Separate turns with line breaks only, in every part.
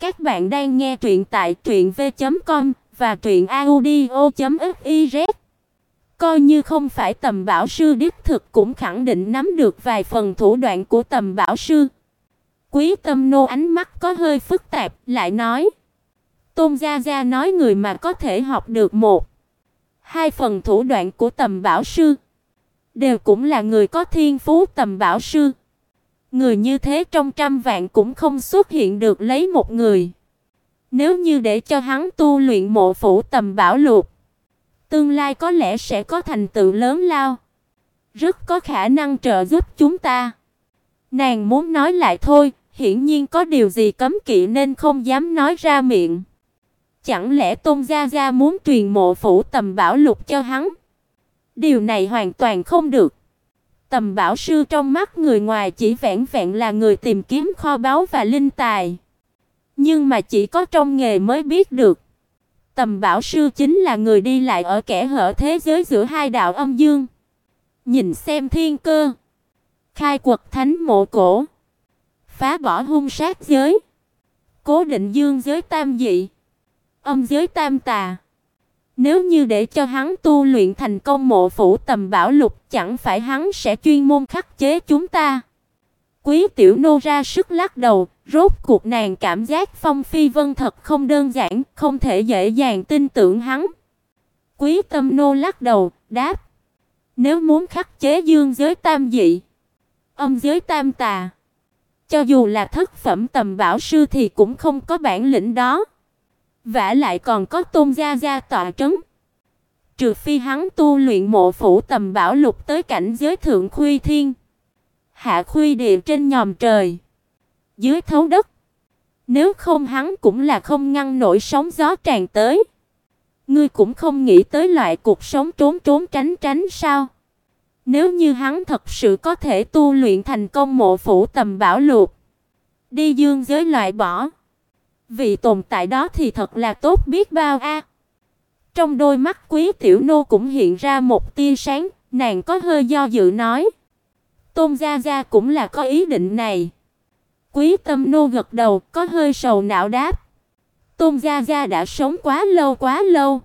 Các bạn đang nghe truyện tại truyệnv.com và truyệnaudio.fiz. Coi như không phải Tầm Bảo sư đích thực cũng khẳng định nắm được vài phần thủ đoạn của Tầm Bảo sư. Quý Tâm Nô ánh mắt có hơi phức tạp, lại nói: Tôn gia gia nói người mà có thể học được một, hai phần thủ đoạn của Tầm Bảo sư, đều cũng là người có thiên phú Tầm Bảo sư. Người như thế trong trăm vạn cũng không xuất hiện được lấy một người. Nếu như để cho hắn tu luyện mộ phủ tầm bảo lục, tương lai có lẽ sẽ có thành tựu lớn lao, rất có khả năng trợ giúp chúng ta. Nàng muốn nói lại thôi, hiển nhiên có điều gì cấm kỵ nên không dám nói ra miệng. Chẳng lẽ Tôn gia gia muốn truyền mộ phủ tầm bảo lục cho hắn? Điều này hoàn toàn không được. Tầm bảo sư trong mắt người ngoài chỉ vẹn vẹn là người tìm kiếm kho báu và linh tài. Nhưng mà chỉ có trong nghề mới biết được. Tầm bảo sư chính là người đi lại ở kẻ hở thế giới giữa hai đạo âm dương. Nhìn xem thiên cơ, khai quật thánh mộ cổ, phá bỏ hung sát giới, cố định dương giới tam dị, âm giới tam tà. Nếu như để cho hắn tu luyện thành công mộ phủ tầm bảo lục, chẳng phải hắn sẽ chuyên môn khắc chế chúng ta. Quý tiểu nô ra sức lắc đầu, rốt cuộc nàng cảm giác Phong Phi Vân thật không đơn giản, không thể dễ dàng tin tưởng hắn. Quý tâm nô lắc đầu, đáp: Nếu muốn khắc chế dương giới tam dị, âm giới tam tà, cho dù là thất phẩm tầm bảo sư thì cũng không có bản lĩnh đó vả lại còn có Tôn gia gia tọa trấn. Trừ phi hắn tu luyện mộ phủ tầm bảo lục tới cảnh giới thượng khuy thiên, hạ khuy địa trên nhòm trời, dưới thấu đất. Nếu không hắn cũng là không ngăn nổi sóng gió tràn tới. Ngươi cũng không nghĩ tới loại cuộc sống trốn trốn tránh tránh sao? Nếu như hắn thật sự có thể tu luyện thành công mộ phủ tầm bảo lục, đi dương giới loại bỏ, Vị tồn tại đó thì thật là tốt biết bao a. Trong đôi mắt Quý Tiểu Nô cũng hiện ra một tia sáng, nàng có hơi do dự nói: "Tôn gia gia cũng là có ý định này." Quý Tâm Nô gật đầu, có hơi sầu não đáp: "Tôn gia gia đã sống quá lâu quá lâu."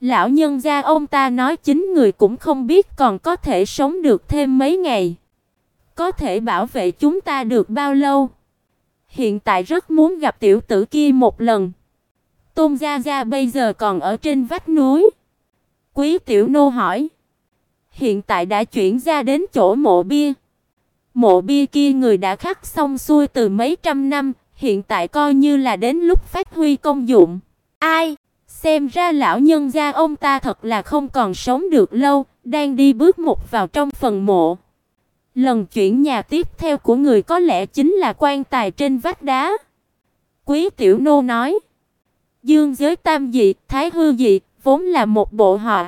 Lão nhân gia ông ta nói chính người cũng không biết còn có thể sống được thêm mấy ngày. Có thể bảo vệ chúng ta được bao lâu? Hiện tại rất muốn gặp tiểu tử kia một lần. Tôn gia gia bây giờ còn ở trên vách núi. Quý tiểu nô hỏi. Hiện tại đã chuyển ra đến chỗ mộ bia. Mộ bia kia người đã khắc xong xuôi từ mấy trăm năm, hiện tại coi như là đến lúc phát huy công dụng. Ai? Xem ra lão nhân gia ông ta thật là không còn sống được lâu, đang đi bước một vào trong phần mộ. Lần chuyển nhà tiếp theo của người có lẽ chính là quan tài trên vách đá. Quý tiểu nô nói, Dương giới tam dị, thái hư dị, vốn là một bộ họ.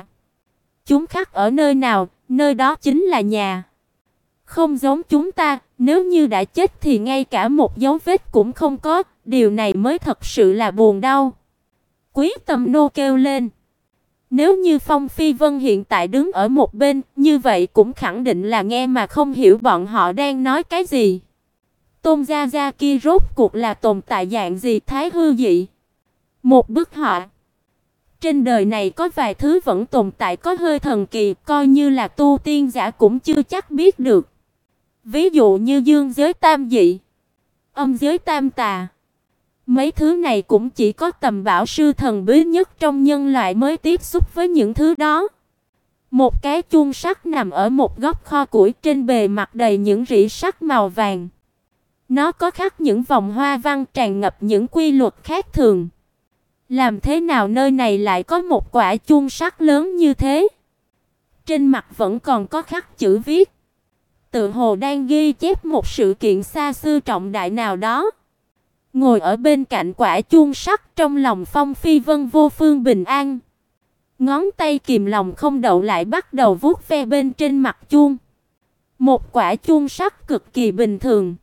Chúng khắc ở nơi nào, nơi đó chính là nhà. Không giống chúng ta, nếu như đã chết thì ngay cả một dấu vết cũng không có, điều này mới thật sự là buồn đau. Quý Tâm nô kêu lên. Nếu như Phong Phi Vân hiện tại đứng ở một bên, như vậy cũng khẳng định là nghe mà không hiểu bọn họ đang nói cái gì. Tôn gia gia kia rốt cuộc là tồn tại dạng gì thái hư dị? Một bức họa. Trên đời này có vài thứ vẫn tồn tại có hơi thần kỳ, coi như là tu tiên giả cũng chưa chắc biết được. Ví dụ như dương giới tam dị, âm giới tam tà. Mấy thứ này cũng chỉ có tầm bảo sư thần bí nhất trong nhân loại mới tiếp xúc với những thứ đó. Một cái chuông sắt nằm ở một góc kho củi trên bề mặt đầy những rỉ sắt màu vàng. Nó có khắc những vòng hoa văn tràn ngập những quy luật khác thường. Làm thế nào nơi này lại có một quả chuông sắt lớn như thế? Trên mặt vẫn còn có khắc chữ viết. Tự hồ đang ghi chép một sự kiện xa xưa trọng đại nào đó. Ngồi ở bên cạnh quả chuông sắt trong lòng Phong Phi Vân vô phương bình an. Ngón tay kìm lòng không đậu lại bắt đầu vuốt ve bên trên mặt chuông. Một quả chuông sắt cực kỳ bình thường,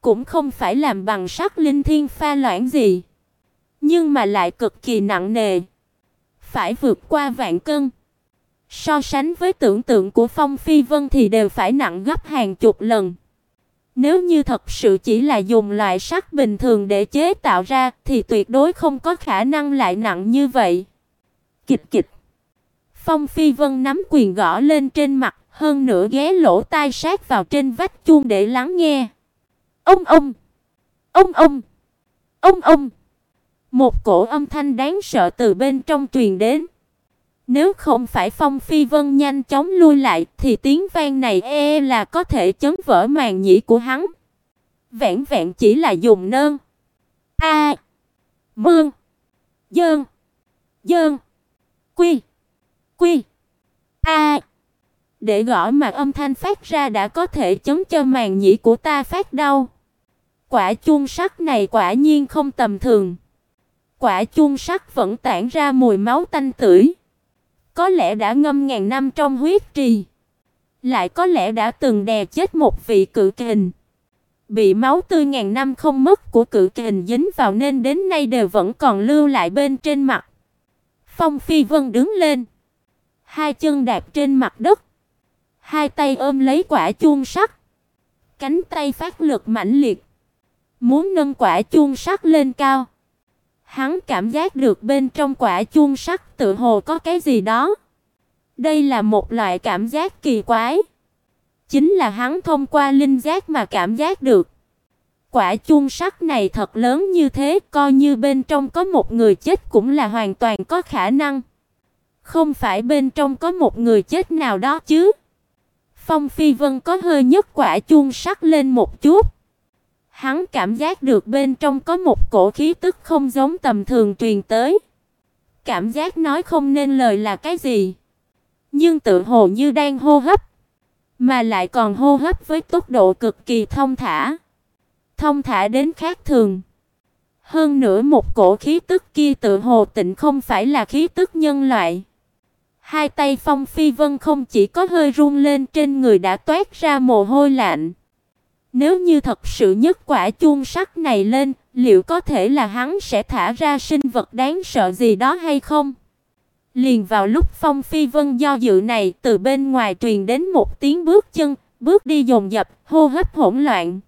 cũng không phải làm bằng sắt linh thiên pha loãng gì, nhưng mà lại cực kỳ nặng nề, phải vượt qua vạn cân. So sánh với tưởng tượng của Phong Phi Vân thì đều phải nặng gấp hàng chục lần. Nếu như thật sự chỉ là dùng loại sắt bình thường để chế tạo ra thì tuyệt đối không có khả năng lại nặng như vậy. Kịch kịch. Phong Phi Vân nắm quyền gõ lên trên mặt, hơn nữa ghé lỗ tai sát vào trên vách chuông để lắng nghe. Ông ông. Ông ông. Ông ông. Một cổ âm thanh đáng sợ từ bên trong truyền đến. Nếu không phải Phong Phi Vân nhanh chóng lui lại, thì tiếng vang này e là có thể chấn vỡ màn nhĩ của hắn. Vẹn vẹn chỉ là dùng nơn. A. Mương. Dơn. Dơn. Quy. Quy. A. Để gõ mà âm thanh phát ra đã có thể chấn cho màn nhĩ của ta phát đau. Quả chuông sắt này quả nhiên không tầm thường. Quả chuông sắt vẫn tản ra mùi máu tanh tưởi. Có lẽ đã ngâm ngàn năm trong huyết trì, lại có lẽ đã từng đè chết một vị cự kình. Bị máu tươi ngàn năm không mất của cự kình dính vào nên đến nay đều vẫn còn lưu lại bên trên mặt. Phong Phi Vân đứng lên, hai chân đạp trên mặt đất, hai tay ôm lấy quả chuông sắt, cánh tay phát lực mãnh liệt, muốn nâng quả chuông sắt lên cao. Hắn cảm giác được bên trong quả chuông sắt tự hồ có cái gì đó. Đây là một loại cảm giác kỳ quái. Chính là hắn thông qua linh giác mà cảm giác được. Quả chuông sắt này thật lớn như thế, coi như bên trong có một người chết cũng là hoàn toàn có khả năng. Không phải bên trong có một người chết nào đó chứ? Phong Phi Vân có hơi nhấc quả chuông sắt lên một chút. Hắn cảm giác được bên trong có một cổ khí tức không giống tầm thường truyền tới. Cảm giác nói không nên lời là cái gì, nhưng tự hồ như đang hô hấp, mà lại còn hô hấp với tốc độ cực kỳ thông thả. Thông thả đến khác thường. Hơn nữa một cổ khí tức kia tự hồ tịnh không phải là khí tức nhân loại. Hai tay Phong Phi Vân không chỉ có hơi run lên trên người đã toát ra mồ hôi lạnh. Nếu như thật sự nhất quả chuông sắt này lên, liệu có thể là hắn sẽ thả ra sinh vật đáng sợ gì đó hay không? Liền vào lúc Phong Phi Vân do dự này, từ bên ngoài truyền đến một tiếng bước chân, bước đi dồn dập, hô hấp hỗn loạn.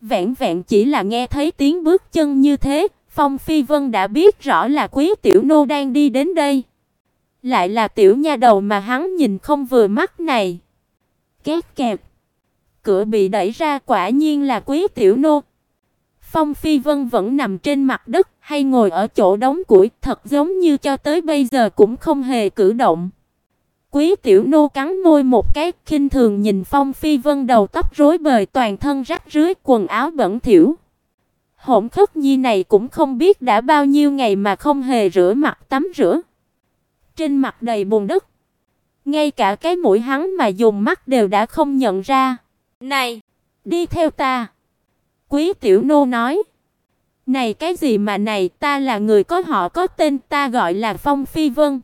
Vẹn vẹn chỉ là nghe thấy tiếng bước chân như thế, Phong Phi Vân đã biết rõ là Quý Tiểu Nô đang đi đến đây. Lại là tiểu nha đầu mà hắn nhìn không vừa mắt này. Két kẹt. Cửa bị đẩy ra quả nhiên là Quý Tiểu Nô. Phong Phi Vân vẫn nằm trên mặt đất hay ngồi ở chỗ đống củi, thật giống như cho tới bây giờ cũng không hề cử động. Quý Tiểu Nô cắn môi một cái, khinh thường nhìn Phong Phi Vân đầu tóc rối bời, toàn thân rách rưới, quần áo bẩn thỉu. Hỗn Khất Nhi này cũng không biết đã bao nhiêu ngày mà không hề rửa mặt tắm rửa. Trên mặt đầy bùn đất. Ngay cả cái mũi hắn mà dùng mắt đều đã không nhận ra. "Này, đi theo ta." Quý tiểu nô nói. "Này cái gì mà này, ta là người có họ có tên, ta gọi là Phong Phi Vân."